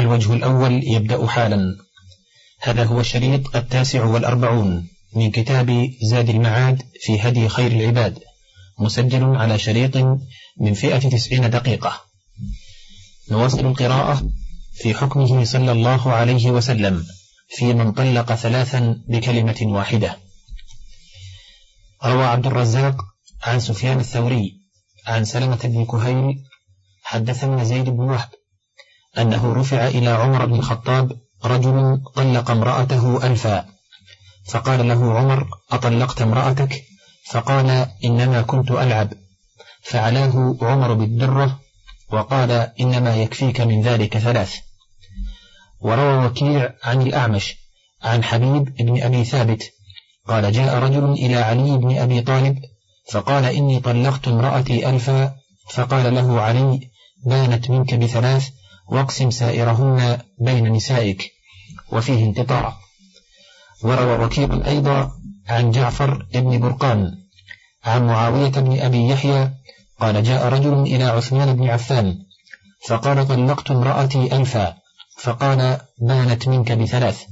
الوجه الأول يبدأ حالا. هذا هو الشريط التاسع والأربعون من كتاب زاد المعاد في هدي خير العباد مسجل على شريط من فئة تسعين دقيقة. نواصل القراءة في حكمه صلى الله عليه وسلم في من طلق ثلاثا بكلمة واحدة. روى عبد الرزاق عن سفيان الثوري عن سلمة بن كهيل حدثنا زيد بن وهب أنه رفع إلى عمر بن الخطاب رجل طلق امرأته ألفا. فقال له عمر أطلقت امرأتك؟ فقال إنما كنت ألعب. فعلاه عمر بالدرة وقال إنما يكفيك من ذلك ثلاث. وروى وكيع عن الأعمش عن حبيب بن أبي ثابت. قال جاء رجل إلى علي بن أبي طالب فقال إني طلقت امرأتي ألفا. فقال له علي بانت منك بثلاث. واقسم سائرهن بين نسائك وفيه انقطاع وروى وكيل أيضا عن جعفر بن برقان عن معاوية بن أبي يحيى قال جاء رجل إلى عثمان بن عفان فقال طلقت امرأتي ألفا فقال بانت منك بثلاث.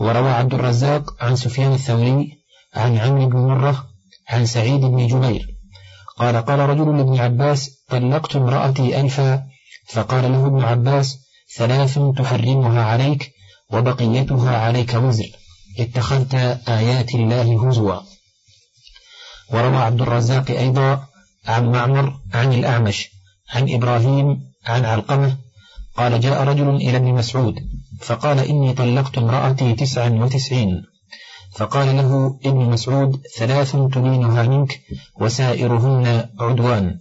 وروى عبد الرزاق عن سفيان الثوري عن عمرو بن مرة عن سعيد بن جبير. قال قال رجل لابن عباس طلقت امرأتي ألفا فقال له ابن عباس ثلاث تحرمها عليك وبقيتها عليك وزر. اتخذت آيات الله هزوا. وروى عبد الرزاق أيضا عن معمر عن الأعمش عن إبراهيم عن علقمة قال جاء رجل إلى ابن مسعود فقال إني طلقت امرأتي تسعا وتسعين. فقال له ابن مسعود ثلاث تبينها منك وسائرهن عدوان.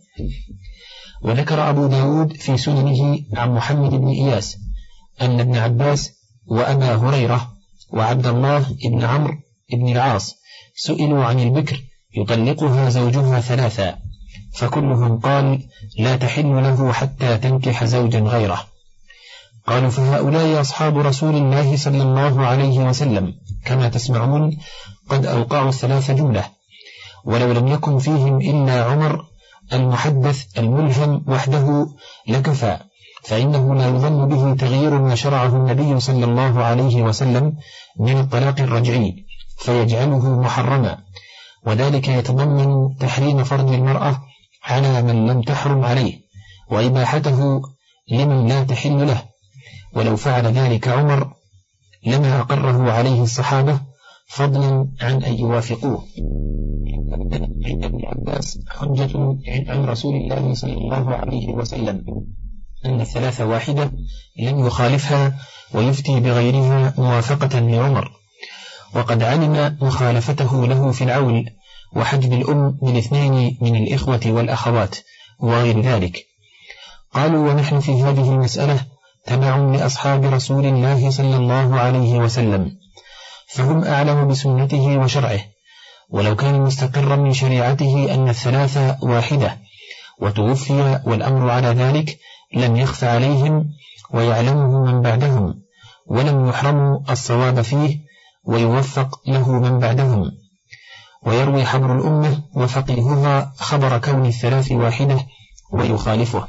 وذكر أبو داود في سننه عن محمد بن إياس أن ابن عباس وأبا هريرة وعبد الله بن عمرو بن العاص سئلوا عن البكر يطلقها زوجها ثلاثا فكلهم قال لا تحل له حتى تنكح زوجا غيره. قالوا فهؤلاء أصحاب رسول الله صلى الله عليه وسلم كما تسمعون قد أوقعوا الثلاث جملة ولو لم يكن فيهم إلا عمر المحدث الملهم وحده لكفى فإنه لا يظن به تغيير ما شرعه النبي صلى الله عليه وسلم من الطلاق الرجعي فيجعله محرما. وذلك يتضمن تحريم فرج المرأة على من لم تحرم عليه وإباحته لمن لا تحل له. ولو فعل ذلك عمر لما أقره عليه الصحابة فضلا عن أن يوافقوه. عند ابن عباس حجة عن رسول الله صلى الله عليه وسلم أن الثلاثة واحدة لم يخالفها ويفتي بغيرها موافقة لعمر. وقد علم مخالفته له في العول وحجب الأم من اثنين من الإخوة والأخوات وغير ذلك. قالوا ونحن في هذه المسألة تبع لأصحاب رسول الله صلى الله عليه وسلم. فهم أعلم بسنته وشرعه ولو كان مستقرا من شريعته أن الثلاثة واحدة وتوفي والأمر على ذلك لم يخف عليهم ويعلمه من بعدهم ولم يحرموا الصواب فيه ويوفق له من بعدهم. ويروي حبر الأمة وفقيهها خبر كون الثلاث واحدة ويخالفه.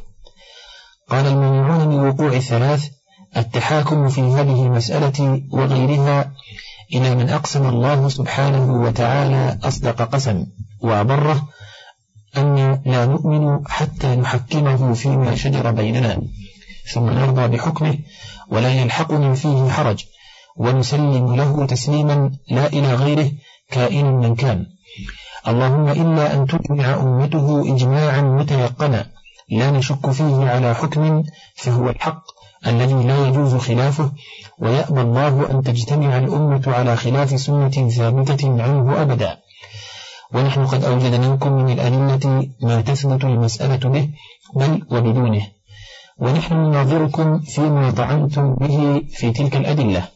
قال المانعون من وقوع الثلاث التحاكم في هذه المسألة وغيرها إلى من أقسم الله سبحانه وتعالى أصدق قسم وأبره أن لا نؤمن حتى نحكمه فيما شجر بيننا ثم نرضى بحكمه ولا يلحقنا فيه حرج ونسلم له تسليما لا إلى غيره كائن من كان. اللهم إلا أن تجمع أمته إجماعا متيقنا لا نشك فيه على حكم فهو الحق الذي لا يجوز خلافه ويأبى الله أن تجتمع الأمة على خلاف سنة ثابتة عنه أبدا. ونحن قد أوجد منكم من الأدلة ما تثبت المسألة به بل وبدونه. ونحن نناظركم فيما طعنتم به في تلك الأدلة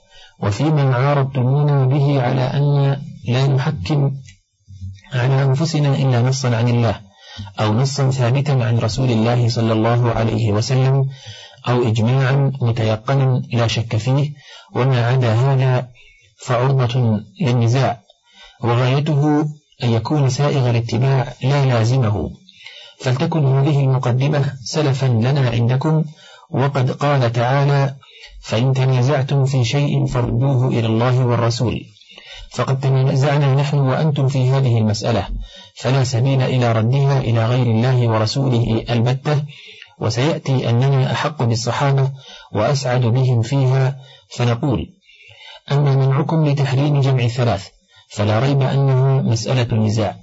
وفيما عارضتمونا به على أن لا نحكم على أنفسنا إلا نصا عن الله أو نصا ثابتا عن رسول الله صلى الله عليه وسلم أو إجماعا متيقنا لا شك فيه وما عدا هذا فعرضة للنزاع وغايته أن يكون سائغ الاتباع لا لازمه. فلتكن هذه المقدمة سلفا لنا عندكم وقد قال تعالى فإن تنازعتم في شيء فردوه إلى الله والرسول. فقد تنازعنا نحن وأنتم في هذه المسألة فلا سبيل إلى ردها إلى غير الله ورسوله البتة وسيأتي أننا أحق بالصحابة وأسعد بهم فيها فنقول أما منعكم لتحريم جمع الثلاث فلا ريب أنها مسألة نزاع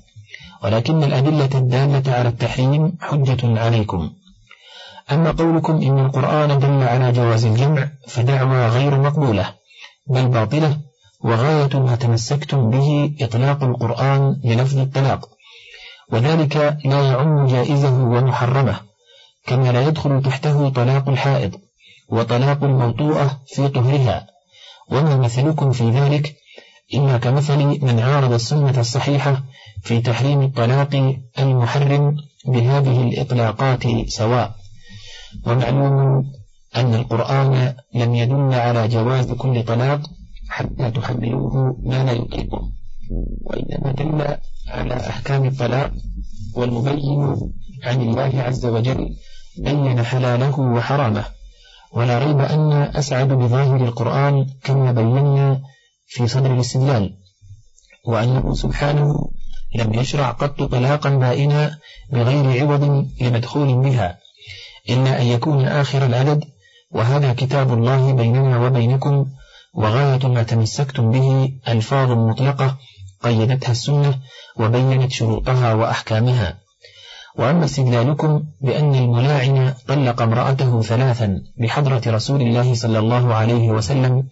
ولكن الأدلة الدالة على التحريم حجة عليكم. أما قولكم إن القرآن دل على جواز الجمع فدعوى غير مقبولة بل باطلة وغاية ما تمسكتم به إطلاق القرآن للفظ الطلاق وذلك لا يعم جائزه ومحرمه. كما لا يدخل تحته طلاق الحائض وطلاق الموطوءة في طهرها. وما مثلكم في ذلك إلا كمثل من عارض السنة الصحيحة في تحريم الطلاق المحرم بهذه الإطلاقات سواء. ومعلوم أن القرآن لم يدل على جواز كل طلاق حتى تحملوه ما لا يطيقه. وإنما دل على أحكام الطلاق والمبين عن الله عز وجل بين حلاله وحرامه ولا ريب أن أسعد بظاهر القرآن كما بينا في صدر الاستدلال. وأنه سبحانه لم يشرع قط طلاقا بائنا بغير عوض لمدخول بها إلا أن يكون آخر العدد وهذا كتاب الله بيننا وبينكم وغاية ما تمسكتم به ألفاظ مطلقة قيدتها السنة وبينت شروطها وأحكامها. وأما استدلالكم بأن الملاعن طلق امرأته ثلاثا بحضرة رسول الله صلى الله عليه وسلم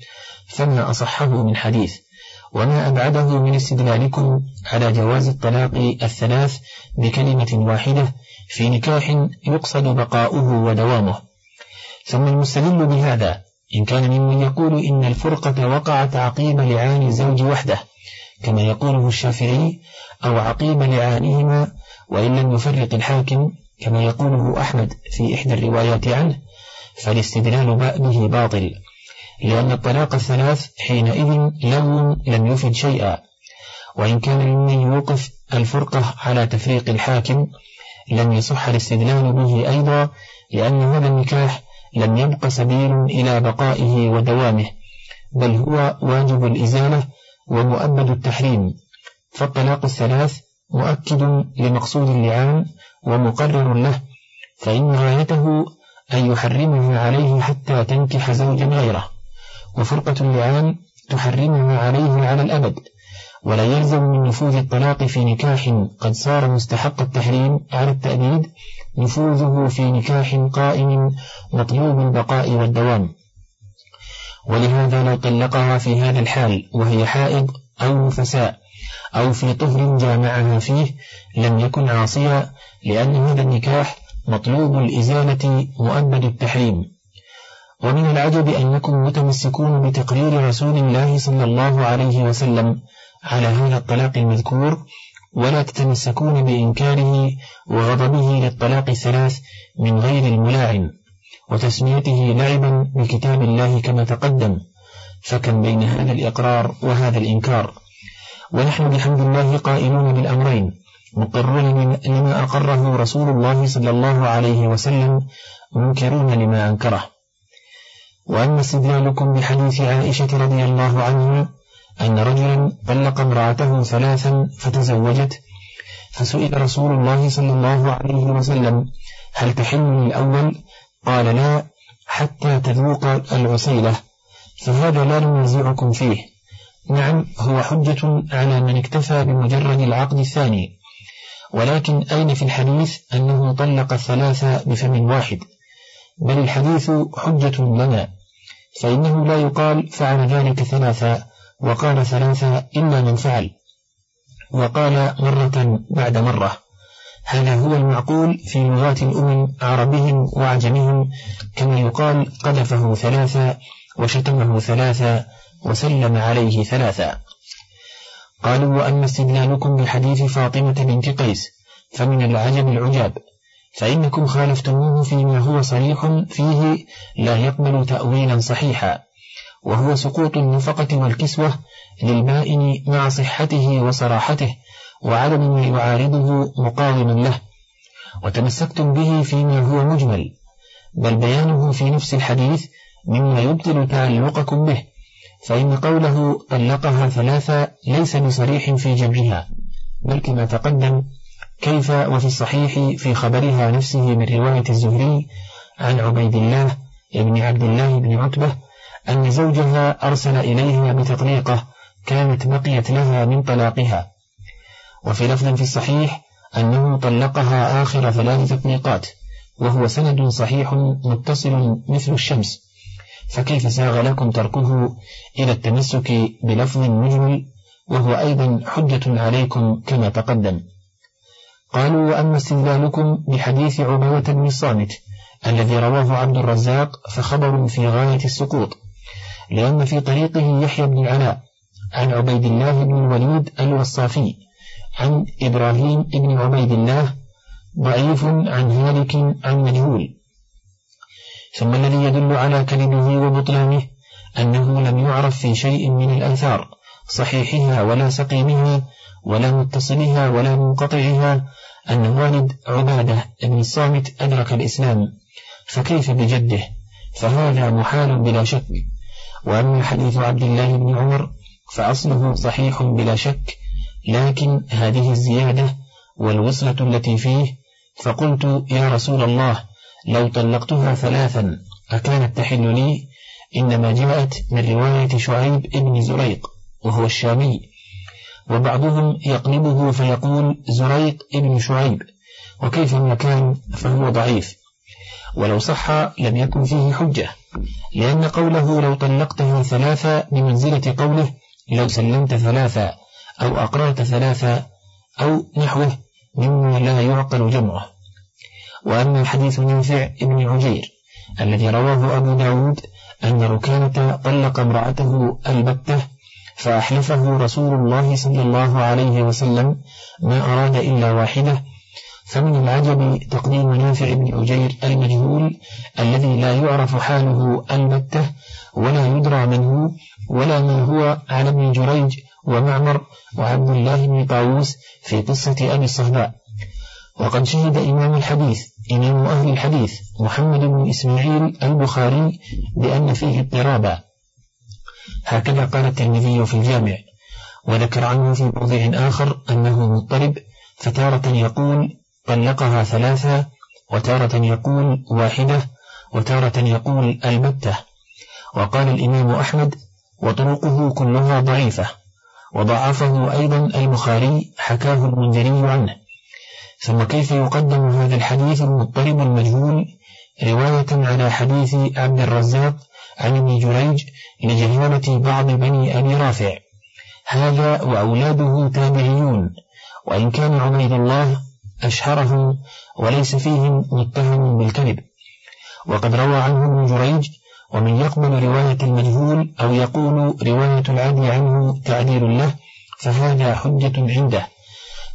فما أصحه من حديث. وما أبعده من استدلالكم على جواز الطلاق الثلاث بكلمة واحدة في نكاح يقصد بقاؤه ودوامه. ثم المستدل بهذا إن كان ممن يقول إن الفرقة وقعت عقيم لعان الزوج وحده كما يقوله الشافعي أو عقيم لعانهما وإن لم يفرق الحاكم كما يقوله أحمد في إحدى الروايات عنه فالاستدلال به باطل لأن الطلاق الثلاث حينئذ لو لم يفد شيئا. وإن كان ممن يوقف الفرقة على تفريق الحاكم لم يصح الاستدلال به أيضا لأن هذا النكاح لم يبق سبيل إلى بقائه ودوامه بل هو واجب الإزالة ومؤبد التحريم. فالطلاق الثلاث مؤكد لمقصود اللعان ومقرر له فإن غايته أن يحرمها عليه حتى تنكح زوجا غيره. وفرقة اللعان تحرمها عليه على الأبد ولا يلزم من نفوذ الطلاق في نكاح قد صار مستحق التحريم على التأبيد نفوذه في نكاح قائم مطلوب البقاء والدوام. ولهذا لو طلقها في هذا الحال وهي حائض أو نفساء أو في طهر جامعها فيه لم يكن عاصيا لأن هذا النكاح مطلوب الإزالة مؤبد التحريم. ومن العجب أنكم متمسكون بتقرير رسول الله صلى الله عليه وسلم على هذا الطلاق المذكور ولا تتمسكون بإنكاره وغضبه للطلاق الثلاث من غير الملاعن وتسميته لعبا بكتاب الله كما تقدم. فكم بين هذا الإقرار وهذا الإنكار؟ ونحن بحمد الله قائلون بالأمرين مقرون لما أقره رسول الله صلى الله عليه وسلم منكرون لما أنكره. وأما استدلالكم بحديث عائشة رضي الله عنها أن رجلا طلق امرأته ثلاثا فتزوجت فسئل رسول الله صلى الله عليه وسلم هل تحل الأول قال لا حتى تذوق العسيلة فهذا لا ننازعكم فيه. نعم هو حجة على من اكتفى بمجرد العقد الثاني. ولكن أين في الحديث أنه طلق الثلاثة بفم واحد؟ بل الحديث حجة لنا. فإنه لا يقال فعل ذلك ثلاثة وقال ثلاثة إلا من فعل. وقال مرة بعد مرة. هذا هو المعقول في لغات الأمم عربهم وعجمهم كما يقال قذفه ثلاثة وشتمه ثلاثة وسلم عليه ثلاثا. قالوا وأما استدلالكم بحديث فاطمة بنت قيس فمن العجب العجاب فإنكم خالفتموه فيما هو صريح فيه لا يقبل تأويلا صحيحا وهو سقوط النفقة والكسوة للبائن مع صحته وصراحته وعدم ما يعارضه مقاوم له. وتمسكتم به فيما هو مجمل بل بيانه في نفس الحديث مما يبطل تعلقكم به. فإن قوله طلقها ثلاثة ليس بصريح في جمعها بل كما تقدم كيف وفي الصحيح في خبرها نفسه من رواية الزهري عن عبيد الله بن عبد الله بن عتبة أن زوجها أرسل إليها بتطليقة كانت بقيت لها من طلاقها. وفي لفظ في الصحيح أنه طلقها آخر ثلاث تطليقات وهو سند صحيح متصل مثل الشمس. فكيف ساغ لكم تركه إلى التمسك بلفظ مجمل وهو أيضا حجة عليكم كما تقدم. قالوا وأما استدلالكم بحديث عبية بن الصامت الذي رواه عبد الرزاق فخبر في غاية السقوط لأن في طريقه يحيى بن العلاء عن عبيد الله بن الوليد الوصافي عن إبراهيم بن عبيد الله ضعيف عن هالك عن مجهول. ثم الذي يدل على كذبه وبطلانه أنه لم يعرف في شيء من الآثار صحيحها ولا سقيمها ولا متصلها ولا منقطعها أن والد عبادة بن الصامت أدرك الإسلام فكيف بجده؟ فهذا محال بلا شك. وأما حديث عبد الله بن عمر فأصله صحيح بلا شك لكن هذه الزيادة والوصلة التي فيه فقلت يا رسول الله لو طلقتها ثلاثا أكانت تحل لي إنما جاءت من رواية شعيب ابن زريق وهو الشامي. وبعضهم يقلبه فيقول زريق ابن شعيب وكيف المكان؟ فهو ضعيف. ولو صح لم يكن فيه حجة لأن قوله لو طلقتها ثلاثة بمنزلة قوله لو سلمت ثلاثة أو أقرأت ثلاثة أو نحوه مما لا يعقل جمعه. وأما حديث نافع ابن عجير الذي رواه أبو داود أن ركانة طلق امرأته البتة فأحلفه رسول الله صلى الله عليه وسلم ما أراد إلا واحدة فمن العجب تقديم نافع بن عجير المجهول الذي لا يعرف حاله البتة ولا يدرى منه ولا ما هو على ابن جريج ومعمر وعبد الله بن طاووس في قصة أبي الصهباء. وقد شهد إمام الحديث إمام أهل الحديث محمد بن إسماعيل البخاري بأن فيه اضطرابا. هكذا قال الترمذي في الجامع. وذكر عنه في موضع آخر أنه مضطرب فتارة يقول طلقها ثلاثة وتارة يقول واحدة وتارة يقول البتة. وقال الإمام أحمد وطرقه كلها ضعيفة وضعفه أيضا البخاري حكاه المنذري عنه. ثم كيف يقدم هذا الحديث المضطرب المجهول رواية على حديث عبد الرزاق عن ابن جريج لجهالة بعض بني أبي رافع. هذا وأولاده تابعيون وإن كان عبيد الله أشهرهم وليس فيهم متهم بالكذب. وقد روى عنه ابن جريج ومن يقبل رواية المجهول أو يقول رواية العدل عنه تعديل له فهذا حجة عنده.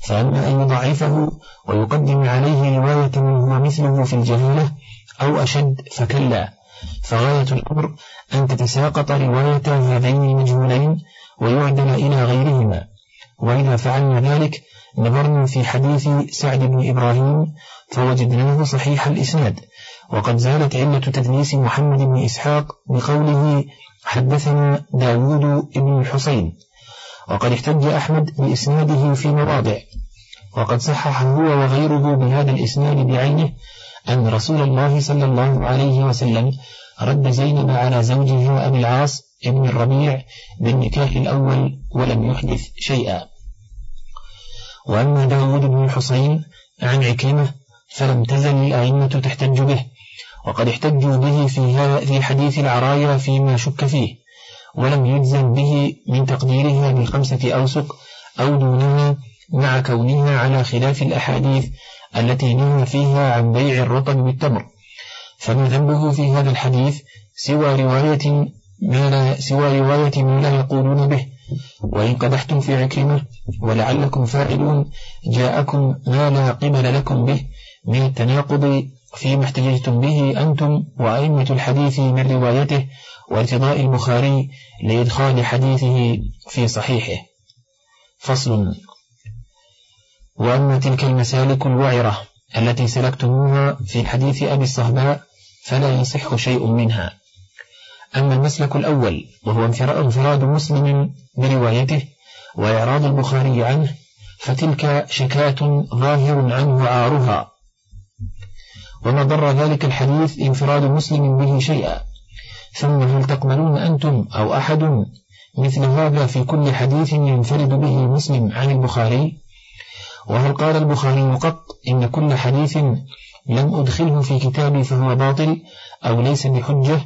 فأما أن يضعفه ويقدم عليه رواية من هو مثله في الجهالة أو أشد فكلا. فغاية الأمر أن تتساقط رواية هذين المجهولين ويعدل إلى غيرهما. وإذا فعلنا ذلك نظرنا في حديث سعد بن إبراهيم فوجدناه صحيح الإسناد. وقد زالت علة تدليس محمد بن إسحاق بقوله حدثنا داود بن الحسين وقد احتج أحمد بإسناده في مواضع. وقد صحح هو وغيره بهذا الإسناد بعينه أن رسول الله صلى الله عليه وسلم رد زينب على زوجها أبي العاص ابن الربيع بالنكاح الأول ولم يحدث شيئا. وأما داود بن الحسين عن عكرمة فلم تزل الأئمة تحتج به وقد احتجوا به في حديث العرايا فيما شك فيه. ولم يجزم به من تقديرها بالخمسة أوسق أو دونها مع كونها على خلاف الأحاديث التي نهى فيها عن بيع الرطب بالتمر. فما ذنبه في هذا الحديث سوى رواية ما لا سوى رواية ما لا يقولون به. وإن قدحتم في عكرمة ولعلكم فاعلون جاءكم ما لا قبل لكم به من التناقض فيما احتججتم به أنتم وأئمة الحديث من روايته وارتضاء البخاري لإدخال حديثه في صحيحه. فصل. وأما تلك المسالك الوعرة التي سلكتموها في حديث أبي الصهباء فلا يصح شيء منها. أما المسلك الأول وهو انفراد مسلم بروايته وإعراض البخاري عنه فتلك شكاة ظاهر عنه عارها وما ضر ذلك الحديث انفراد مسلم به شيئا. ثم هل تقبلون أنتم أو أحد مثل هذا في كل حديث ينفرد به مسلم عن البخاري؟ وهل قال البخاري قط إن كل حديث لم أدخله في كتابي فهو باطل أو ليس بحجة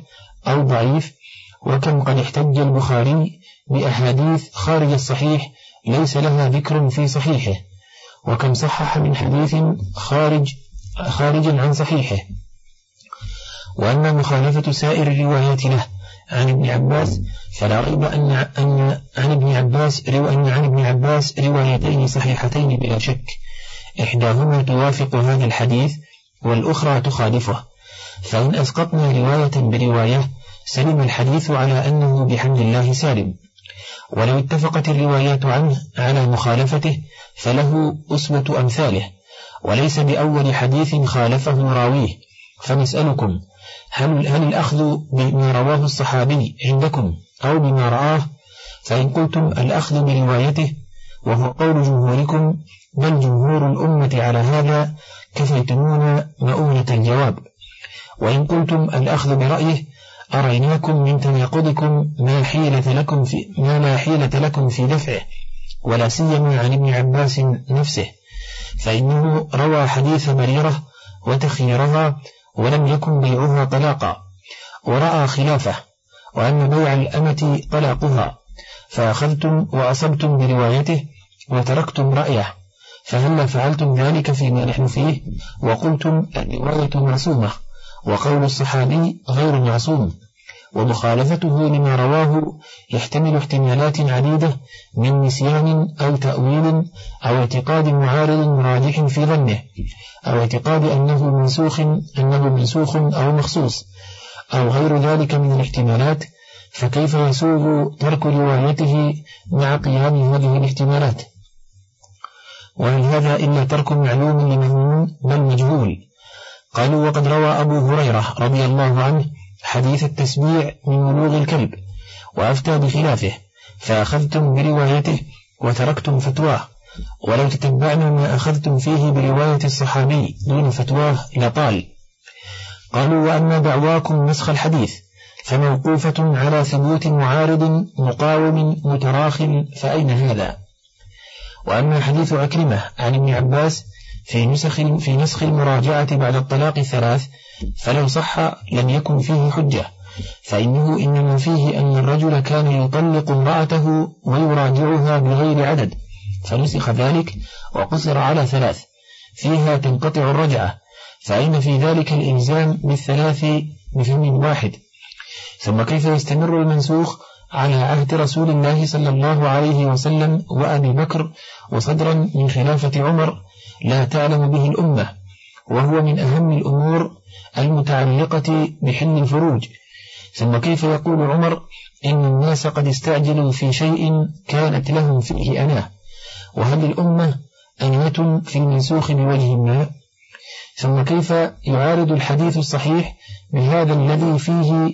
أو ضعيف؟ وكم قد احتج البخاري بأحاديث خارج الصحيح ليس لها ذكر في صحيحه؟ وكم صحح من حديث خارج خارج عن صحيحه. وأما مخالفة سائر الروايات له عن ابن عباس فلا ريب أن أن عن ابن عباس رو أن عن ابن عباس روايتين صحيحتين بلا شك. إحداهما توافق هذا الحديث والأخرى تخالفه. فإن أسقطنا رواية برواية سلم الحديث على أنه بحمد الله سالم. ولو اتفقت الروايات عنه على مخالفته فله أسوة أمثاله. وليس بأول حديث خالفه راويه. فنسألكم هل, هل الأخذ بما رواه الصحابي عندكم أو بما رآه؟ فإن قلتم الأخذ بروايته وهو قول جمهوركم بل جمهور الأمة على هذا كفيتمون مؤونة الجواب. وإن قلتم الأخذ برأيه أريناكم من تناقضكم ما حيلة لكم في ما لا حيلة لكم في دفعه ولا سيما عن ابن عباس نفسه. فإنه روى حديث مريرة وتخييرها ولم يكن بيعها طلاقا ورأى خلافه وأن بيع الأمة طلاقها فأخذتم وأصبتم بروايته وتركتم رأيه فهل فعلتم ذلك فيما نحن فيه؟ وقلتم الرواية معصومة وقول الصحابي غير معصوم. ومخالفته لما رواه يحتمل احتمالات عديدة من نسيان أو تأويل أو اعتقاد معارض راجح في ظنه أو اعتقاد أنه منسوخ أنه منسوخ أو مخصوص أو غير ذلك من الاحتمالات فكيف يسوغ ترك روايته مع قيام هذه الاحتمالات؟ وهل هذا إلا ترك معلوم لمهموم بل مجهول؟ قالوا وقد روى أبو هريرة رضي الله عنه حديث التسميع من ولوغ الكلب وأفتى بخلافه فأخذتم بروايته وتركتم فتواه ولو تتبعنا ما أخذتم فيه برواية الصحابي دون فتواه لطال قالوا وأما دعواكم نسخ الحديث فموقوفة على ثبوت معارض مقاوم متراخ فأين هذا؟ وأما حديث عكرمة عن ابن عباس في نسخ في نسخ المراجعة بعد الطلاق الثلاث فلو صح لم يكن فيه حجة. فإنه إنما فيه أن الرجل كان يطلق امرأته ويراجعها بغير عدد. فنسخ ذلك وقصر على ثلاث. فيها تنقطع الرجعة. فأين في ذلك الإلزام بالثلاث بفم واحد؟ ثم كيف يستمر المنسوخ على عهد رسول الله صلى الله عليه وسلم وأبي بكر وصدرا من خلافة عمر لا تعلم به الأمة؟ وهو من أهم الأمور المتعلقة بحل الفروج. ثم كيف يقول عمر إن الناس قد استعجلوا في شيء كانت لهم فيه أنا وهل الأمة أنية في المنسوخ بوجه ما؟ ثم كيف يعارض الحديث الصحيح بهذا الذي فيه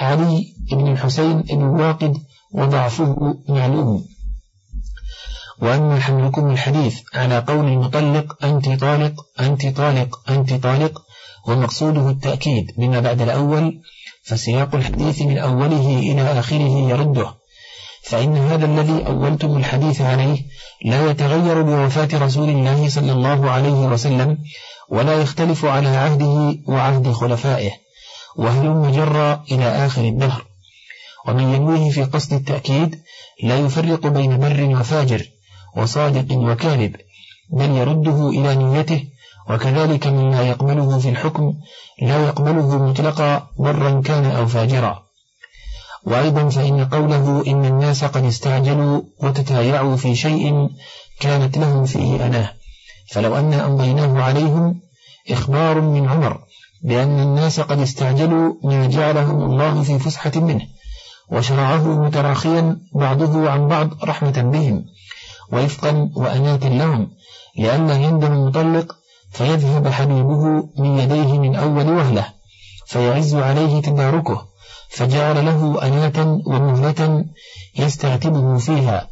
علي بن الحسين بن واقد وضعفه معلوم؟ وأما حملكم الحديث على قول المطلق أنت طالق أنت طالق أنت طالق ومقصوده التأكيد بما بعد الأول فسياق الحديث من أوله إلى آخره يرده. فإن هذا الذي أولتم الحديث عليه لا يتغير بوفاة رسول الله صلى الله عليه وسلم ولا يختلف على عهده وعهد خلفائه وهل جر إلى آخر الدهر. ومن ينويه في قصد التأكيد لا يفرق بين بر وفاجر. وصادق وكاذب بل يرده إلى نيته وكذلك مما يقبله في الحكم لا يقبله مطلقا برا كان أو فاجرا. وأيضا فإن قوله إن الناس قد استعجلوا وتتايعوا في شيء كانت لهم فيه أناه. فلو أن أمضيناه عليهم إخبار من عمر بأن الناس قد استعجلوا ما جعلهم الله في فسحة منه وشرعه متراخيا بعضه عن بعض رحمة بهم. وفقا وأناة لهم لأن عنده مطلق فيذهب حبيبه من يديه من أول وهلة فيعز عليه تداركه فجعل له أناة ومهلة يستعتبه فيها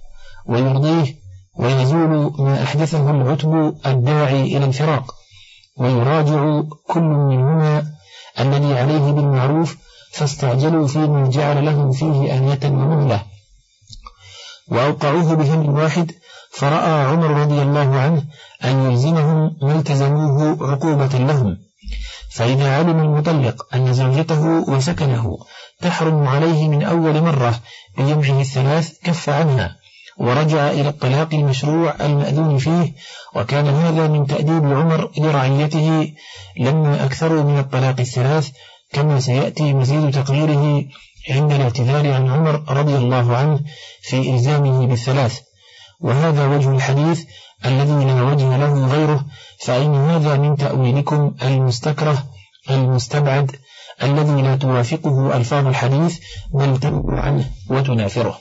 ويرضيه ويزول ما أحدثه العتب الداعي إلى الفراق ويراجع كل منهما الذي عليه بالمعروف فاستعجلوا فيما جعل لهم فيه آنية ومهلة. وأوقعوه بهم واحد فرأى عمر رضي الله عنه أن يلزمهم ما التزموه عقوبة لهم. فإذا علم المطلق أن زوجته وسكنه تحرم عليه من أول مرة بجمعه الثلاث كف عنها ورجع إلى الطلاق المشروع المأذون فيه وكان هذا من تأديب عمر لرعيته لما أكثروا من الطلاق الثلاث كما سيأتي مزيد تقريره عند الاعتذار عن عمر رضي الله عنه في إلزامه بالثلاث. وهذا وجه الحديث الذي لا وجه له غيره فإن هذا من تأويلكم المستكره المستبعد الذي لا توافقه ألفاظ الحديث بل تنقل عنه وتنافره.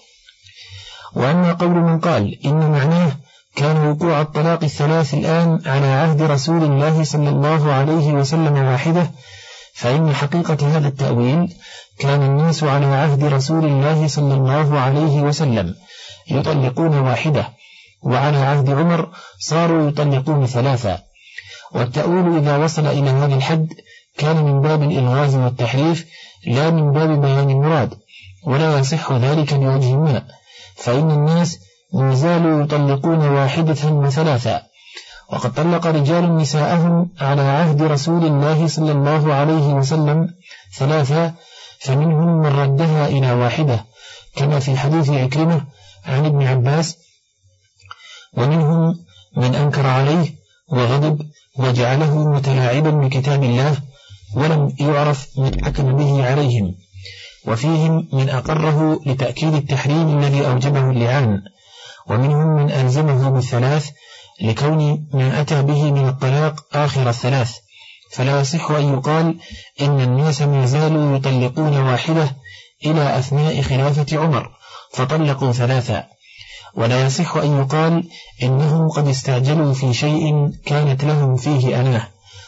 وأما قول من قال إن معناه كان وقوع الطلاق الثلاث الآن على عهد رسول الله صلى الله عليه وسلم واحدة فإن حقيقة هذا التأويل كان الناس على عهد رسول الله صلى الله عليه وسلم. يطلقون واحدة وعلى عهد عمر صاروا يطلقون ثلاثة. والتأويل إذا وصل إلى هذا الحد كان من باب الإلغاز والتحريف لا من باب بيان المراد ولا يصح ذلك بوجه ما فإن الناس ما زالوا يطلقون واحدة وثلاثة. وقد طلق رجال نساءهم على عهد رسول الله صلى الله عليه وسلم ثلاثة فمنهم من ردها إلى واحدة. كما في حديث عكرمة عن ابن عباس ومنهم من أنكر عليه وغضب وجعله متلاعبا بكتاب الله ولم يعرف من حكم به عليهم وفيهم من أقره لتأكيد التحريم الذي أوجبه اللعان ومنهم من ألزمه بالثلاث لكون ما أتى به من الطلاق آخر الثلاث فلا يصح أن يقال إن الناس ما زالوا يطلقون واحدة إلى أثناء خلافة عمر. فطلقوا ثلاثا ولا يصح أن يقال إنهم قد استعجلوا في شيء كانت لهم فيه أناه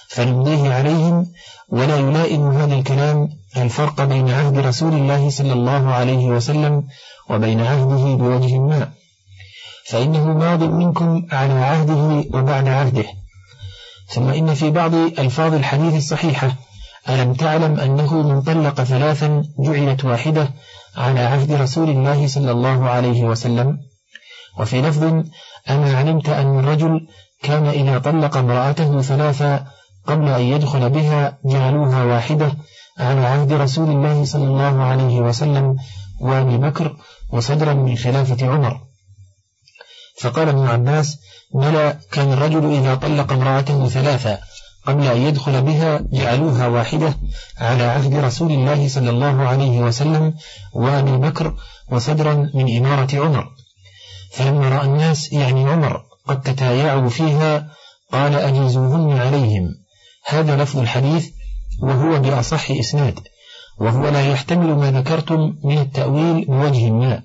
فنمضيه عليهم ولا يلائم هذا الكلام. الفرق بين عهد رسول الله صلى الله عليه وسلم وبين عهده بوجه ما. فإنه ماض منكم على عهده وبعد عهده. ثم إن في بعض ألفاظ الحديث الصحيحة ألم تعلم أنه من طلق ثلاثا جعلت واحدة على عهد رسول الله صلى الله عليه وسلم. وفي لفظ أما علمت أن الرجل كان إذا طلق امرأته ثلاثا قبل أن يدخل بها جعلوها واحدة على عهد رسول الله صلى الله عليه وسلم وأبي بكر وصدرا من خلافة عمر. فقال ابن عباس بلى كان الرجل إذا طلق امرأته ثلاثا قبل أن يدخل بها جعلوها واحدة على عهد رسول الله صلى الله عليه وسلم وأبي بكر وصدرا من إمارة عمر. فلما رأى الناس يعني عمر قد تتايعوا فيها قال أجيزوهن عليهم. هذا لفظ الحديث وهو بأصح إسناد وهو لا يحتمل ما ذكرتم من التأويل بوجه ما.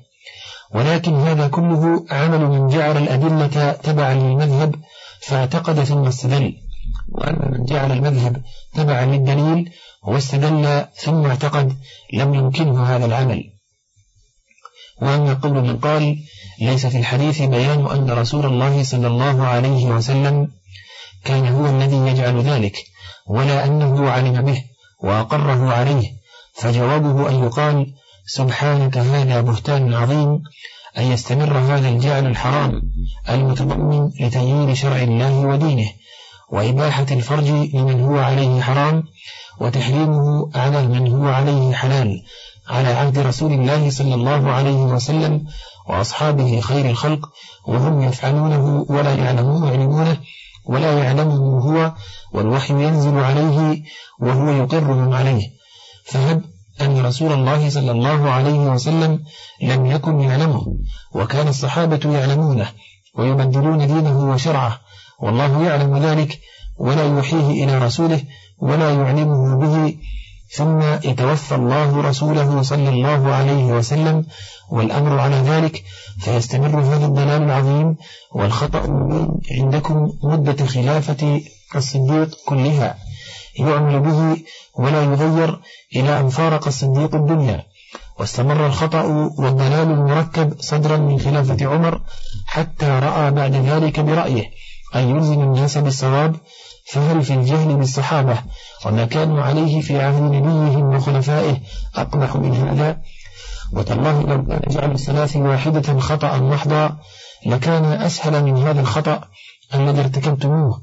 ولكن هذا كله عمل من جعل الأدلة تبعا للمذهب فاعتقد ثم استدل وأما من جعل المذهب تبعا للدليل واستدل ثم اعتقد لم يمكنه هذا العمل. وأما قول من قال ليس في الحديث بيان أن رسول الله صلى الله عليه وسلم كان هو الذي يجعل ذلك ولا أنه علم به وأقره عليه فجوابه أن يقال سبحانك هذا بهتان عظيم أن يستمر هذا الجعل الحرام المتضمن لتغيير شرع الله ودينه وإباحة الفرج لمن هو عليه حرام وتحريمه على من هو عليه حلال على عهد رسول الله صلى الله عليه وسلم وأصحابه خير الخلق وهم يفعلونه ولا يعلمون يعلمونه ولا يعلمه هو والوحي ينزل عليه وهو يقرهم عليه. فهب أن رسول الله صلى الله عليه وسلم لم يكن يعلمه وكان الصحابة يعلمونه ويبدلون دينه وشرعه والله يعلم ذلك ولا يوحيه إلى رسوله ولا يعلمه به ثم يتوفى الله رسوله صلى الله عليه وسلم والأمر على ذلك فيستمر هذا الضلال العظيم والخطأ عندكم مدة خلافة الصديق كلها. يعمل به ولا يغير إلى أن فارق الصديق الدنيا. واستمر الخطأ والضلال المركب صدرا من خلافة عمر حتى رأى بعد ذلك برأيه. أن يلزم الناس بالصواب فهل في الجهل بالصحابة؟ وما كانوا عليه في عهد نبيهم وخلفائه؟ أقبح من هذا. وتالله لو كان جعل الثلاث واحدة خطأ محضا لكان أسهل من هذا الخطأ الذي ارتكبتموه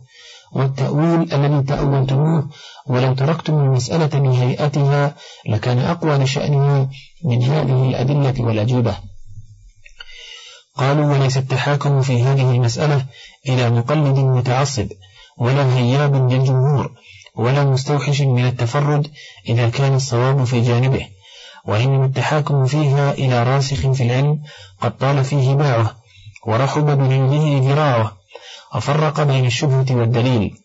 والتأويل الذي تأولتموه ولو تركتم المسألة بهيئتها لكان أقوى لشأنها من هذه الأدلة والأجوبة. قالوا وليس التحاكم في هذه المسألة إلى مقلد متعصب ولا هياب للجمهور ولا مستوحش من التفرد إذا كان الصواب في جانبه. وإنما التحاكم فيها إلى راسخ في العلم قد طال فيه باعه ورحب بنيله ذراعه وفرق بين الشبهة والدليل.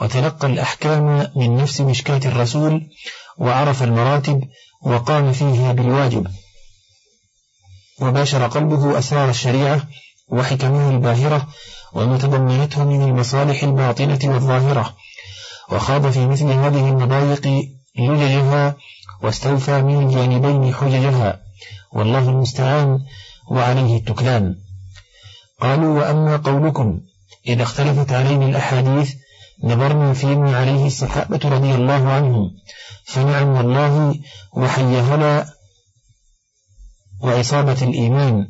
وتلقى الأحكام من نفس مشكاة الرسول وعرف المراتب وقام فيها بالواجب. وباشر قلبه أسرار الشريعة وحكمه الباهرة وما تضمنته من المصالح الباطنة والظاهرة. وخاض في مثل هذه المضايق لججها واستوفى من الجانبين حججها. والله المستعان وعليه التكلان. قالوا وأما قولكم. إذا اختلفت علينا الأحاديث نظرنا فيما عليه الصحابة رضي الله عنهم. فنعم والله وحي هلا وعصابة الإيمان.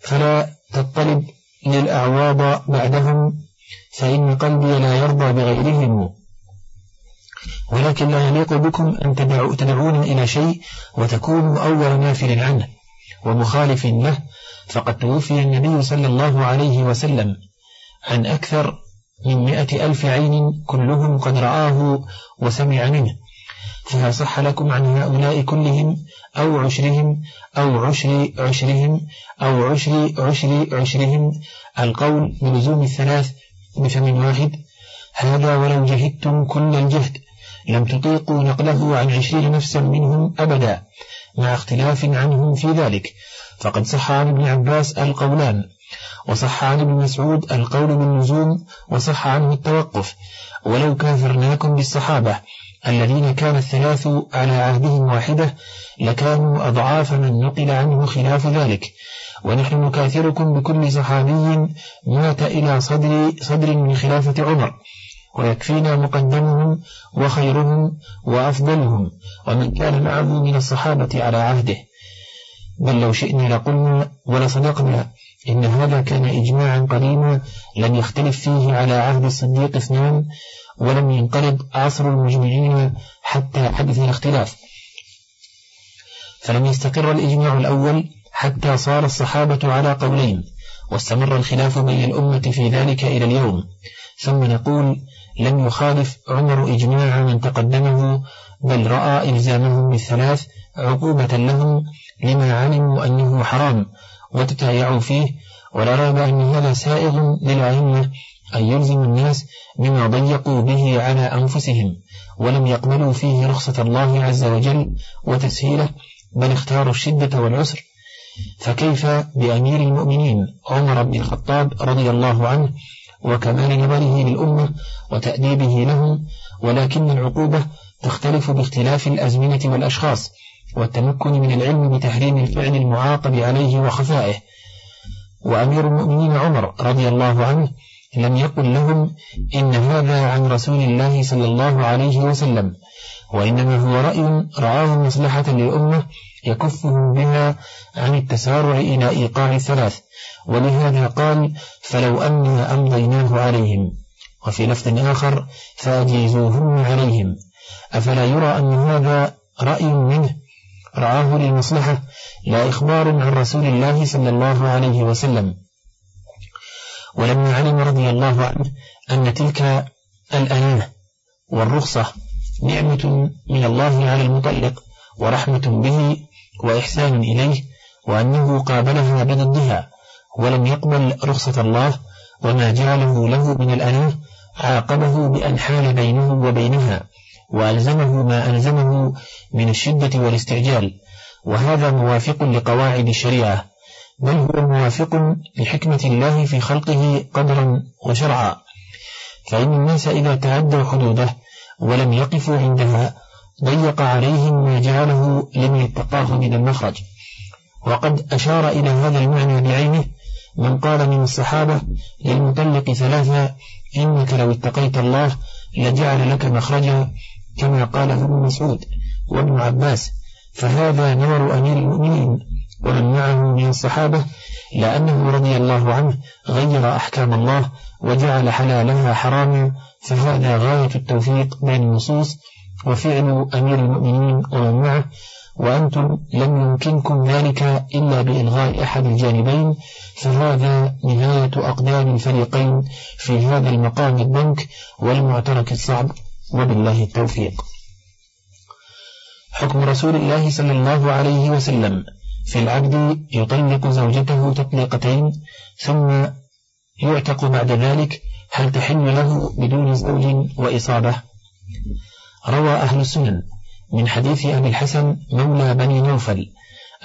فلا تطلب للأعواض بعدهم فإن قلبي لا يرضى بغيرهم. ولكن لا يليق بكم أن تدعو تدعون إلى شيء وتكونوا أول نافل عنه ومخالف له. فقد توفي النبي صلى الله عليه وسلم عن أكثر من مئة ألف عين كلهم قد رآه وسمع منه. فهل صح لكم عن هؤلاء كلهم أو عشرهم أو عشر عشرهم أو عشر عشر عشرهم؟ القول بلزوم الثلاث بفم واحد. هذا ولو جهدتم كل الجهد. لم تطيقوا نقله عن عشرين نفسا منهم أبدا مع اختلاف عنهم في ذلك. فقد صح عن ابن عباس القولان. وصح عن ابن مسعود القول بالنزوم وصح عنه التوقف. ولو كافرناكم بالصحابة. الذين كان الثلاث على عهدهم واحدة لكانوا أضعاف من نقل عنه خلاف ذلك. ونحن نكاثركم بكل صحابي مات إلى صدر, صدر من خلافة عمر. ويكفينا مقدمهم وخيرهم وأفضلهم. ومن كان معه من الصحابة على عهده. بل لو شئنا لقلنا ولصدقنا إن هذا كان إجماعا قديما لم يختلف فيه على عهد الصديق اثنان ولم ينقلب عصر المجمعين حتى حدث الاختلاف. فلم يستقر الإجماع الأول حتى صار الصحابة على قولين واستمر الخلاف بين الأمة في ذلك إلى اليوم. ثم نقول لم يخالف عمر إجماع من تقدمه بل رأى إلزامهم بالثلاث عقوبة لهم لما علموا أنه حرام وتتايعوا فيه ولا ريب أن هذا سائغ للأئمة أن يلزم الناس بما ضيقوا به على أنفسهم ولم يقبلوا فيه رخصة الله عز وجل وتسهيله بل اختاروا الشدة والعسر. فكيف بأمير المؤمنين عمر بن الخطاب رضي الله عنه وكمال نظره للأمة وتأديبه لهم ولكن العقوبة تختلف باختلاف الأزمنة والأشخاص والتمكن من العلم بتحريم الفعل المعاقب عليه وخفائه. وأمير المؤمنين عمر رضي الله عنه لم يقل لهم إن هذا عن رسول الله صلى الله عليه وسلم وإنما هو رأي رآه مصلحة للأمة يكفهم بها عن التسارع إلى إيقاع الثلاث ولهذا قال فلو أنا أمضيناه عليهم وفي لفظ آخر فأجيزوهن عليهم أفلا يرى أن هذا رأي منه؟ رآه للمصلحة لا إخبار عن رسول الله صلى الله عليه وسلم. ولما علم رضي الله عنه أن تلك الأناه والرخصة نعمة من الله على المطلق ورحمة به وإحسان إليه وأنه قابلها بضدها ولم يقبل رخصة الله وما جعله له من الأناه عاقبه بأن حال بينه وبينها وألزمه ما ألزمه من الشدة والاستعجال وهذا موافق لقواعد الشريعة بل هو موافق لحكمة الله في خلقه قدرا وشرعا. فإن الناس إذا تعدوا حدوده ولم يقفوا عندها ضيق عليهم ما جعله لم يتقاه من المخرج. وقد أشار إلى هذا المعنى بعينه من قال من الصحابة للمطلق ثلاثة إنك لو اتقيت الله لجعل لك مخرجا كما قاله ابن مسعود وابن عباس. فهذا نور أمير المؤمنين. ومن معه من الصحابة لأنه رضي الله عنه غير أحكام الله وجعل حلالها حراما فهذا غاية التوفيق بين النصوص وفعل أمير المؤمنين ومن معه وأنتم لم يمكنكم ذلك إلا بإلغاء أحد الجانبين فهذا نهاية أقدام الفريقين في هذا المقام الضنك والمعترك الصعب وبالله التوفيق. حكم رسول الله صلى الله عليه وسلم. في العبد يطلق زوجته تطليقتين ثم يعتق بعد ذلك هل تحل له بدون زوج وإصابة؟ روى أهل السنن من حديث أبي الحسن مولى بني نوفل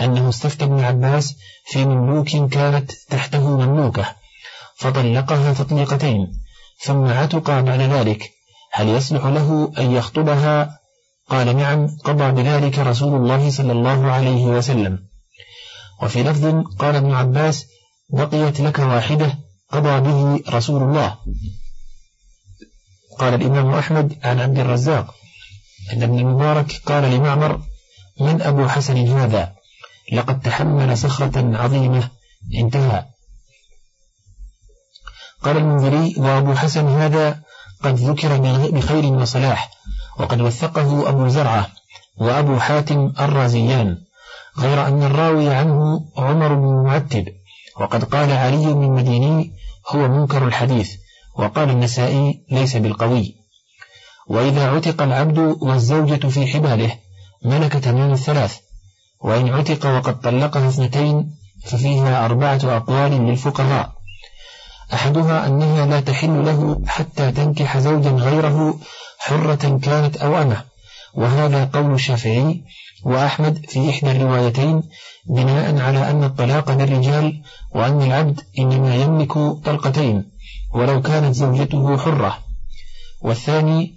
أنه استفتى ابن عباس في مملوك كانت تحته مملوكة فطلقها تطليقتين ثم عتق بعد ذلك هل يصلح له أن يخطبها؟ قال نعم قضى بذلك رسول الله صلى الله عليه وسلم. وفي لفظ قال ابن عباس بقيت لك واحدة قضى به رسول الله. قال الإمام أحمد عن عبد الرزاق أن ابن المبارك قال لمعمر من أبو حسن هذا؟ لقد تحمل صخرة عظيمة. انتهى. قال المنذري وأبو حسن هذا قد ذكر بخير وصلاح وقد وثقه أبو زرعة وأبو حاتم الرازيان. غير أن الراوي عنه عمر بن معتب وقد قال علي من مديني هو منكر الحديث وقال النسائي ليس بالقوي. وإذا عتق العبد والزوجة في حباله ملك تمام الثلاث وإن عتق وقد طلقها اثنتين ففيها أربعة أقوال للفقهاء أحدها أنها لا تحل له حتى تنكح زوجا غيره حرة كانت أو أمه وهذا قول الشافعي وأحمد في إحدى الروايتين بناء على أن الطلاق للرجال وأن العبد إنما يملك طلقتين ولو كانت زوجته حرة. والثاني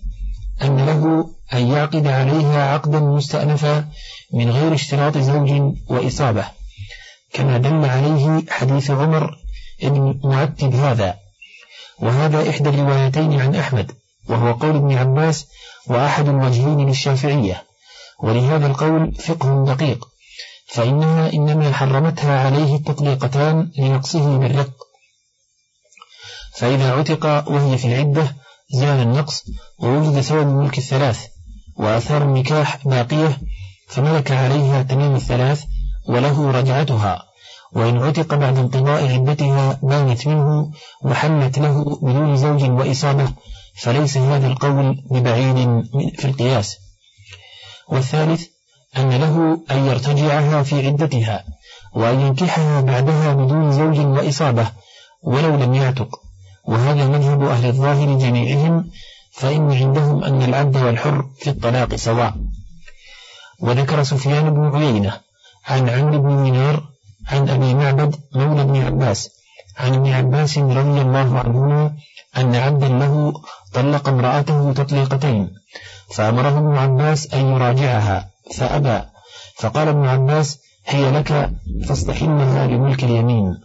أن له أن يعقد عليها عقدا مستأنفا من غير اشتراط زوج وإصابة. كما دل عليه حديث عمر بن معتب هذا. وهذا إحدى الروايتين عن أحمد وهو قول ابن عباس وأحد الوجهين للشافعية. ولهذا القول فقه دقيق فإنها إنما حرمتها عليه التطليقتان لنقصه بالرق فإذا عتق وهي في العدة زال النقص ووجد سبب الملك الثلاث وآثار النكاح باقية فملك عليها تمام الثلاث وله رجعتها. وإن عتق بعد انقضاء عدتها بانت منه وحلت له بدون زوج وإصابة فليس هذا القول ببعيد في القياس. والثالث أن له أن يرتجعها في عدتها وأن ينكحها بعدها بدون زوج وإصابة ولو لم يعتق. وهذا مذهب أهل الظاهر جميعهم فإن عندهم أن العبد والحر في الطلاق سواء. وذكر سفيان بن عيينة عن عمرو بن دينار عن أبي معبد مولى بن عباس عن ابن عباس رضي الله عنهما أن عبدا له طلق امرأته تطليقتين فأمره ابن عباس أن يراجعها فأبى فقال ابن عباس هي لك فاستحلها لملك اليمين.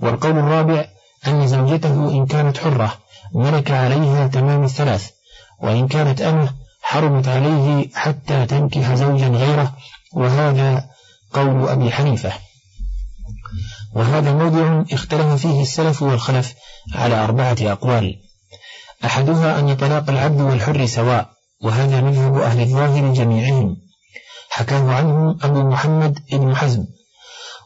والقول الرابع أن زوجته إن كانت حرة ملك عليها تمام الثلاث وإن كانت أمة حرمت عليه حتى تنكح زوجا غيره وهذا قول أبي حنيفة. وهذا موضع اختلف فيه السلف والخلف على أربعة أقوال. أحدها أن طلاق العبد والحر سواء وهذا مذهب أهل الظاهر جميعهم. حكاه عنه أبو محمد بن حزم.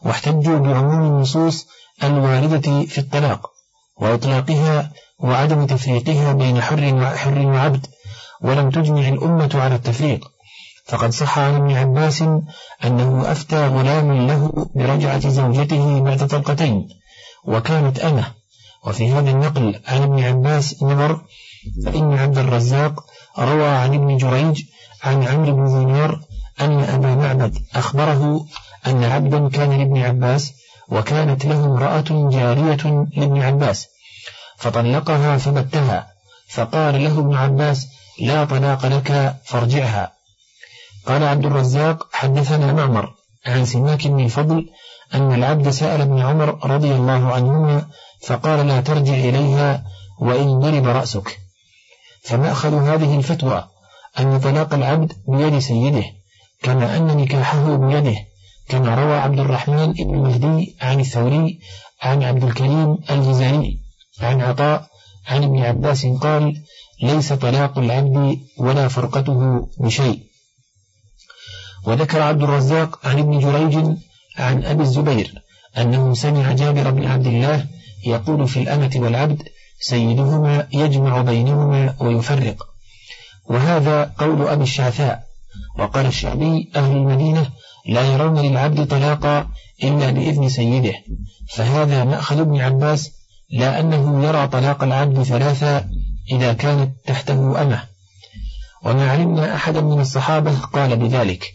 واحتجوا بعموم النصوص الواردة في الطلاق وإطلاقها وعدم تفريقها بين حر وحر وعبد ولم تجمع الأمة على التفريق. فقد صح عن ابن عباس أنه أفتى غلام له برجعة زوجته بعد طلقتين وكانت أمة. وفي هذا النقل عن ابن عباس نظر فإن عبد الرزاق روى عن ابن جريج عن عمرو بن دينار أن أبا معبد أخبره أن عبدا كان لابن عباس وكانت له امرأة جارية لابن عباس فطلقها فبتها فقال له ابن عباس لا طلاق لك فارجعها. قال عبد الرزاق حدثنا معمر عن سماك بن الفضل أن العبد سأل ابن عمر رضي الله عنهما فقال لا ترجع إليها وإن ضرب رأسك. فمأخذ هذه الفتوى أن طلاق العبد بيد سيده كما أن نكاحه بيده كما روى عبد الرحمن بن مهدي عن الثوري عن عبد الكريم الجزائري عن عطاء عن ابن عباس قال ليس طلاق العبد ولا فرقته بشيء. وذكر عبد الرزاق عن ابن جريج عن أبي الزبير أنه سمع جابر بن عبد الله يقول في الأمة والعبد سيدهما يجمع بينهما ويفرق. وهذا قول أبي الشعثاء. وقال الشعبي أهل المدينة لا يرون للعبد طلاقا إلا بإذن سيده. فهذا مأخذ ابن عباس لا أنه يرى طلاق العبد ثلاثا إذا كانت تحته أمة. وما علمنا أحدا من الصحابة قال بذلك.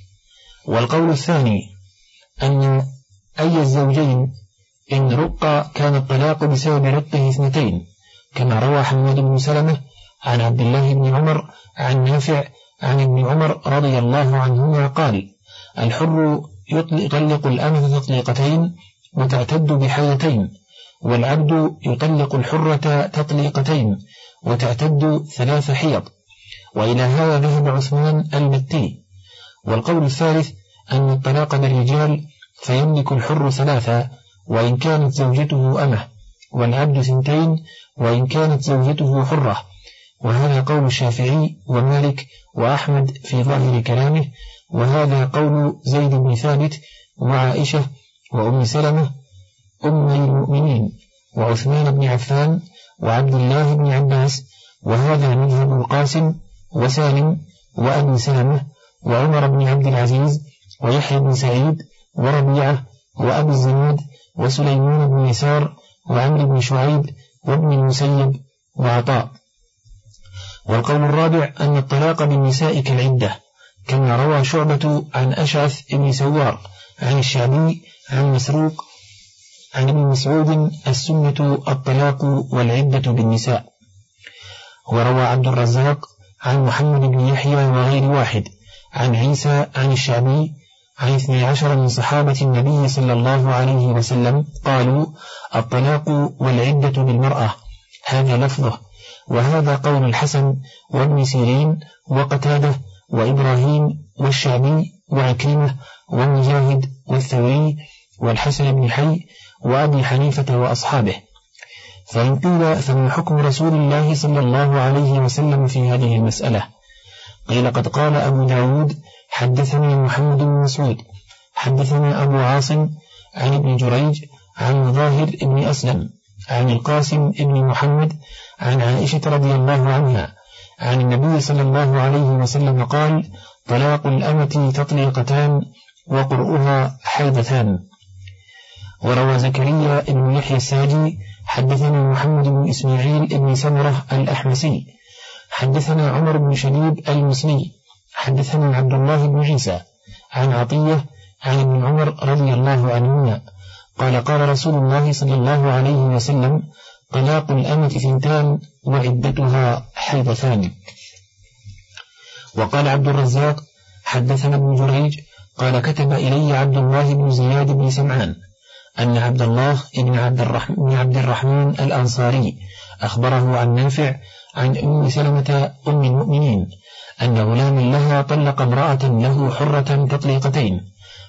والقول الثاني أن أي الزوجين إن رق كان الطلاق بسبب رقه اثنتين كما روى حماد بن سلمة عن عبد الله بن عمر عن نافع عن ابن عمر رضي الله عنهما قال الحر يطلق الأمة تطليقتين وتعتد بحيتين والعبد يطلق الحرة تطليقتين وتعتد ثلاث حيض وإلى هذا ذهب عثمان المتي والقول الثالث أن الطلاق بالرجال فيملك الحر ثلاثة وإن كانت زوجته أمة والعبد سنتين وإن كانت زوجته حرة. وهذا قول الشافعي ومالك وأحمد في ظاهر كلامه وهذا قول زيد بن ثابت وعائشة وأم سلمة أم المؤمنين وعثمان بن عفان وعبد الله بن عباس وهذا مذهب القاسم وسالم وأبي سلمة وعمر بن عبد العزيز ويحيى بن سعيد وربيعة وأبي الزناد وسليمان بن يسار وعمر بن شعيب وابن المسيب وعطاء. والقول الرابع أن الطلاق بالنساء كالعدة كما روى شعبة عن أشعث بن سوار عن الشعبي عن مسروق عن ابن مسعود السنة الطلاق والعدة بالنساء. وروى عبد الرزاق عن محمد بن يحيى وغير واحد عن عيسى عن الشعبي عن اثني عشر من صحابة النبي صلى الله عليه وسلم قالوا الطلاق والعدة بالمرأة هذا لفظه. وهذا قول الحسن وابن سيرين وقتادة وإبراهيم والشعبي وعكرمة والمجاهد والثوري والحسن بن حي وأبي حنيفة وأصحابه. فإن قيل فما حكم رسول الله صلى الله عليه وسلم في هذه المسألة؟ قيل قد قال أبو داود حدثني محمد بن مسعود حدثنا أبو عاصم عن ابن جريج عن ظاهر بن أسلم عن القاسم بن محمد عن عائشة رضي الله عنها عن النبي صلى الله عليه وسلم قال طلاق الأمة تطليقتان وقرؤها حيضتان. وروى زكريا بن يحيى الساجي حدثنا محمد بن إسماعيل بن سمرة الأحمسي حدثنا عمر بن شديد المسني حدثنا عبد الله بن عيسى عن عطية عن ابن عمر رضي الله عنهما قال قال رسول الله صلى الله عليه وسلم طلاق الأمة ثنتان وعدتها حيضتان. وقال عبد الرزاق حدثنا ابن جريج قال كتب إلي عبد الله بن زياد بن سمعان أن عبد الله بن عبد الرحمن, عبد الرحمن الأنصاري أخبره عن نافع عن أم سلمة أم المؤمنين أن غلاما لها طلق امرأة له حرة تطليقتين.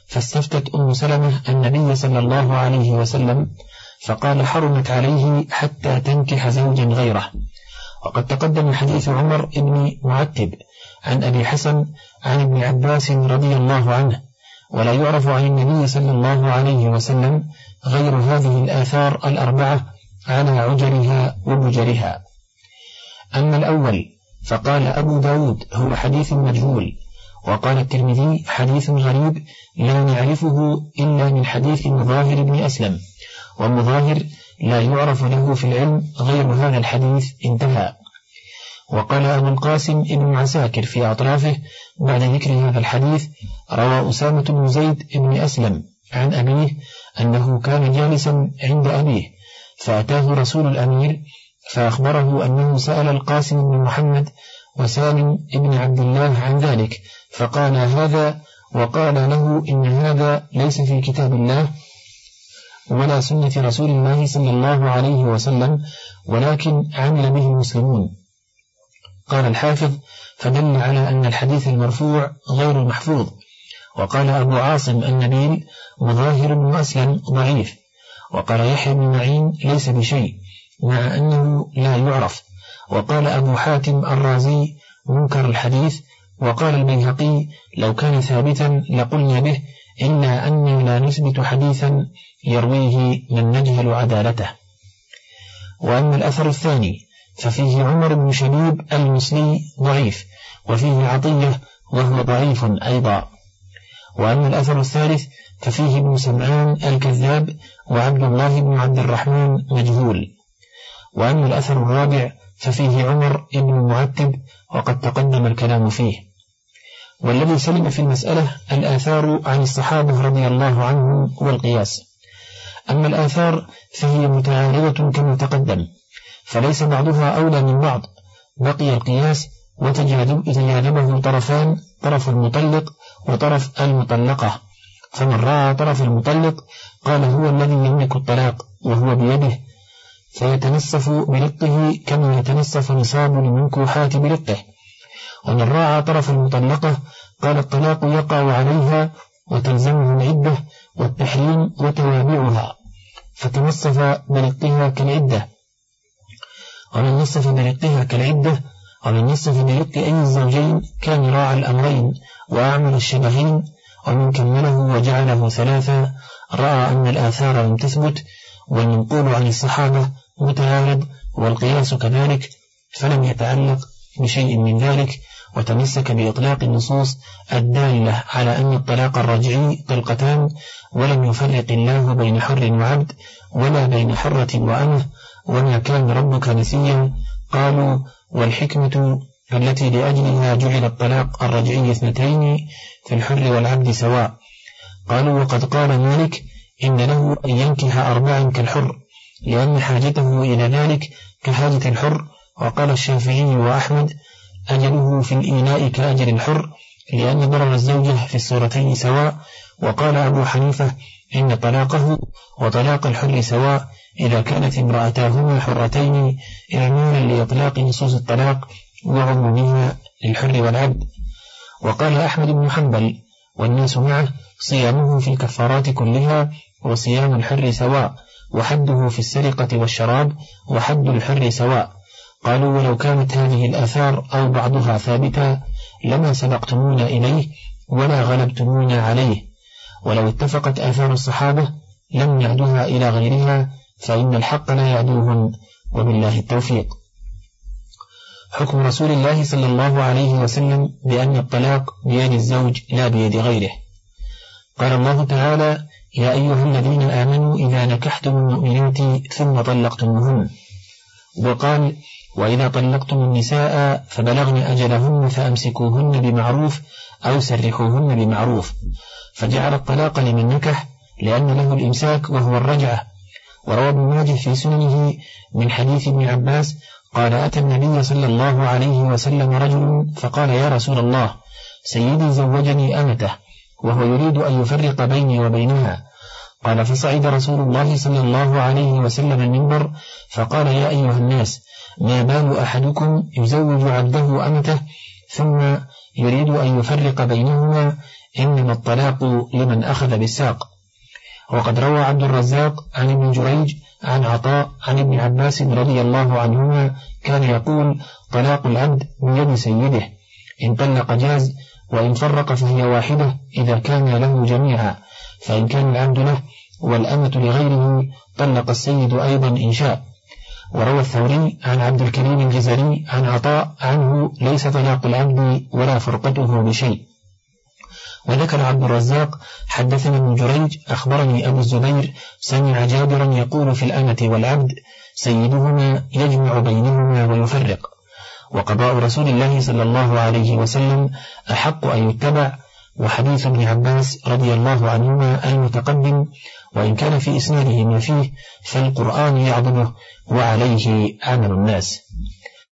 فاستفتت أم سلمة النبي صلى الله عليه وسلم فقال حرمت عليه حتى تنكح زوجا غيره. وقد تقدم حديث عمر بن معتب عن أبي حسن عن ابن عباس رضي الله عنه. ولا يعرف عن النبي صلى الله عليه وسلم غير هذه الآثار الأربعة على عجرها وبجرها. أما الأول فقال أبو داود هو حديث مجهول. وقال الترمذي حديث غريب لا نعرفه إلا من حديث مظاهر بن أسلم. ومظاهر لا يعرف له في العلم غير هذا الحديث انتهى. وقال أبو القاسم ابن عساكر في أطرافه بعد ذكر هذا الحديث روى أسامة بن زيد بن أسلم عن أبيه أنه كان جالسا عند أبيه فأتاه رسول الأمير فأخبره أنه سأل القاسم بن محمد وسالم ابن عبد الله عن ذلك فقال هذا وقال له إن هذا ليس في كتاب الله ولا سنة رسول الله صلى الله عليه وسلم ولكن عمل به المسلمون. قال الحافظ فدل على أن الحديث المرفوع غير المحفوظ. وقال أبو عاصم النبيل بن أسلم ضعيف. وقال يحيى بن معين ليس بشيء. مع أنه لا يعرف. وقال أبو حاتم الرازي منكر الحديث. وقال البيهقي لو كان ثابتا لقلنا به إلا أني لا نثبت حديثا يرويه من نجهل عدالته. وأما الأثر الثاني ففيه عمر بن شبيب المسلي ضعيف وفيه عطية وهو ضعيف أيضا. وأما الأثر الثالث ففيه ابن سمعان الكذاب وعبد الله بن عبد الرحمن مجهول. وأما الأثر الرابع ففيه عمر بن معتب وقد تقدم الكلام فيه. والذي سلم في المسألة الآثار عن الصحابة رضي الله عنهم والقياس. أما الآثار فهي متعارضة كما تقدم فليس بعضها أولى من بعض. بقي القياس وتجاذبه طرفان طرف المطلق وطرف المطلقة. فمن رأى طرف المطلق قال هو الذي يملك الطلاق وهو بيده فيتنصف برقه كما يتنصف نصاب المنكوحات برقه ومن راعى طرف المطلقة قال الطلاق يقع عليها وتلزمه العدة والتحريم وتوابعها. فتنصف برقها كالعدة. ومن نصف برقها كالعدة ومن نصف برق أي الزوجين كان راعى الأمرين وأعمل الشبهين ومن كمله وجعله ثلاثا رأى أن الآثار لم تثبت والمنقول عن الصحابة متعارض والقياس كذلك فلم يتعلق بشيء من ذلك وتمسك بإطلاق النصوص الدالة على أن الطلاق الرجعي طلقتان ولم يفرق الله بين حر وعبد ولا بين حرة وأمه وما كان ربك نسيا قالوا والحكمة التي لأجلها جعل الطلاق الرجعي اثنتين في الحر والعبد سواء. قالوا وقد قال مالك إن له أن ينكح أربعا كالحر. لأن حاجته إلى ذلك كحاجة الحر. وقال الشافعي وأحمد أجله في الإيلاء كأجل الحر لأن ضرر الزوجة في الصورتين سواء. وقال أبو حنيفة إن طلاقه وطلاق الحر سواء. إذا كانت امرأتاهما حرتين إعمالا لإطلاق نصوص الطلاق وعمومها للحر والعبد. وقال أحمد بن حنبل والناس معه صيامه في الكفارات كلها وصيام الحر سواء. وحده في السرقة والشراب وحد الحر سواء. قالوا ولو كانت هذه الآثار أو بعضها ثابتا لما سبقتمونا إليه ولا غلبتمونا عليه. ولو اتفقت آثار الصحابة لم يعدها إلى غيرها فإن الحق لا يعدوهن وبالله التوفيق. حكم رسول الله صلى الله عليه وسلم بأن الطلاق بيد الزوج لا بيد غيره. قال الله تعالى يا أيها الذين آمنوا إذا نكحتم المؤمنات ثم طلقتموهن. وقال وإذا طلقتم النساء فبلغن أجلهن فأمسكوهن بمعروف أو سرحوهن بمعروف. فجعل الطلاق لمن نكح لأن له الإمساك وهو الرجعة. وروى ابن ماجه في سننه من حديث ابن عباس قال أتى النبي صلى الله عليه وسلم رجل فقال يا رسول الله سيدي زوجني أمته. وهو يريد أن يفرق بيني وبينها. قال فصعد رسول الله صلى الله عليه وسلم المنبر فقال يا أيها الناس ما بال أحدكم يزوج عبده أمته؟ ثم يريد أن يفرق بينهما إنما الطلاق لمن أخذ بالساق. وقد روى عبد الرزاق عن ابن جريج عن عطاء عن ابن عباس رضي الله عنهما كان يقول طلاق العبد من يد سيده. إن طلق جاز وإن فرق فهي واحدة إذا كان له جميعا فإن كان العبد له والأمة لغيره طلق السيد أيضا إن شاء. وروى الثوري عن عبد الكريم الجزري عن عطاء عنه ليس طلاق العبد ولا فرقته بشيء. وذكر عبد الرزاق حدثنا ابن جريج أخبرني أبو الزبير سمع جابرا يقول في الأمة والعبد سيدهما يجمع بينهما ويفرق. وقضاء رسول الله صلى الله عليه وسلم أحق أن يتبع. وحديث ابن عباس رضي الله عنهما المتقدم وإن كان في إسناده ما فيه فالقرآن يعظمه وعليه عمل الناس.